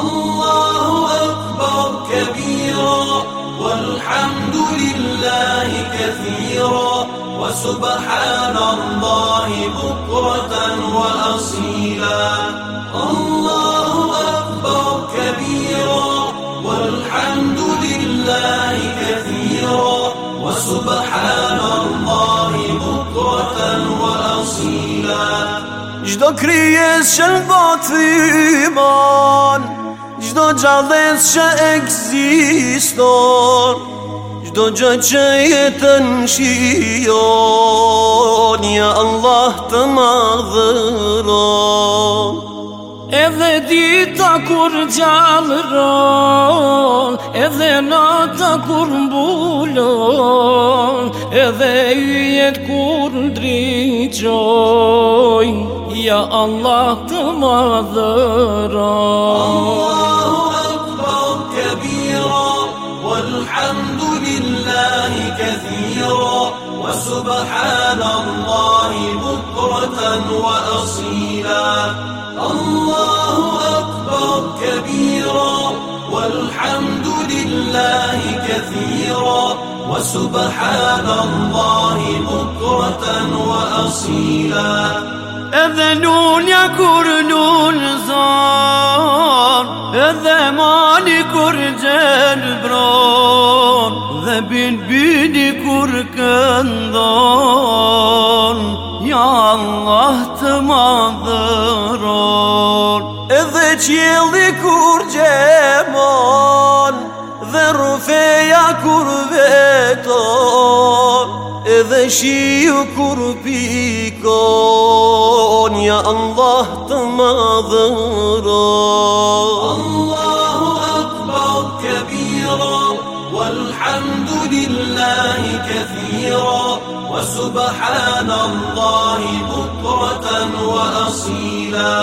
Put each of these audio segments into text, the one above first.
الله أكبر كبيرا والحمد لله كثيرا وسبحان الله بكرة وأصيلا. الله أكبر كبيرا والحمد لله كثيرا وسبحان الله بكرة وأصيلا. që në botë iman Gjdo gjallës që eksiston Gjdo gjë që jetën shion Ja Allah të madhëron. Edhe dita kur gjallëron Edhe nata kur mbulon Edhe yjet kur ndryqoj Ja Allah të madhëron. Allahu والحمد لله كثيرا وسبحان الله بكرة وأصيلا. الله أكبر كبيرا والحمد لله كثيرا وسبحان الله بكرة وأصيلا. أذنون يكرنون Bilbini kurkundun Ya Allah tımadır ol. Evet yıldı kur cemal Ve rufeya kurvet ol. Evet şiyu kurpikon Ya Allah tımadır ol. Allahu Akbar Kebir. والحمد لله كثيرا وسبحان الله بكرة وأصيلا.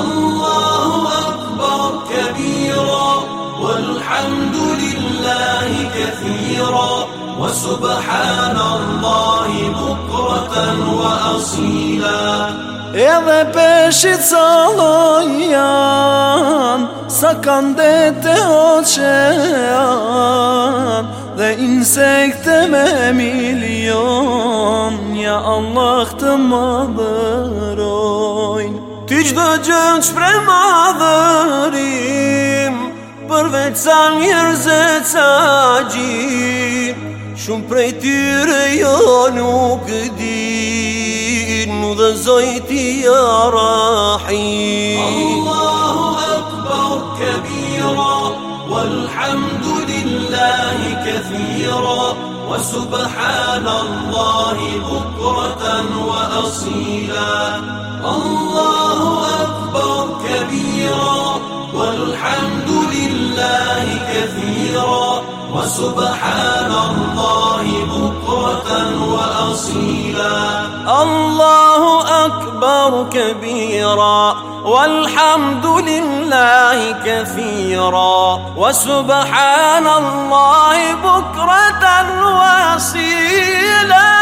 الله أكبر كبيرا والحمد لله كثيرا وسبحان الله بكرة وأصيلا. Edhe peshit salojan Sa kanë dete oqean Dhe insekte me milion Nja Allah të më dhërojnë Ti qdo gjënë shprej më dhërim Përveç sa njerëzet sa gjim Shumë prej tyre jo nuk di Më dhëzoj ti ja rahim كبيرا والحمد لله كثيرا وسبحان الله بكرة وأصيلا. الله أكبر كبيرا والحمد لله كثيرا وسبحان الله بكرة وأصيلا. الله أكبر كبيرا والحمد لله كثيرا وسبحان الله بكرة وأصيلا.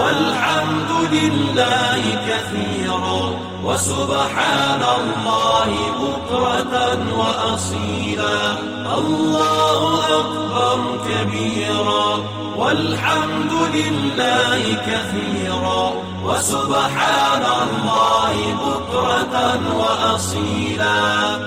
والحمد لله كثيرا وسبحان الله بكرة وأصيلا. الله أكبر كبيرا. والحمد لله كثيرا وسبحان الله بكرة وأصيلا.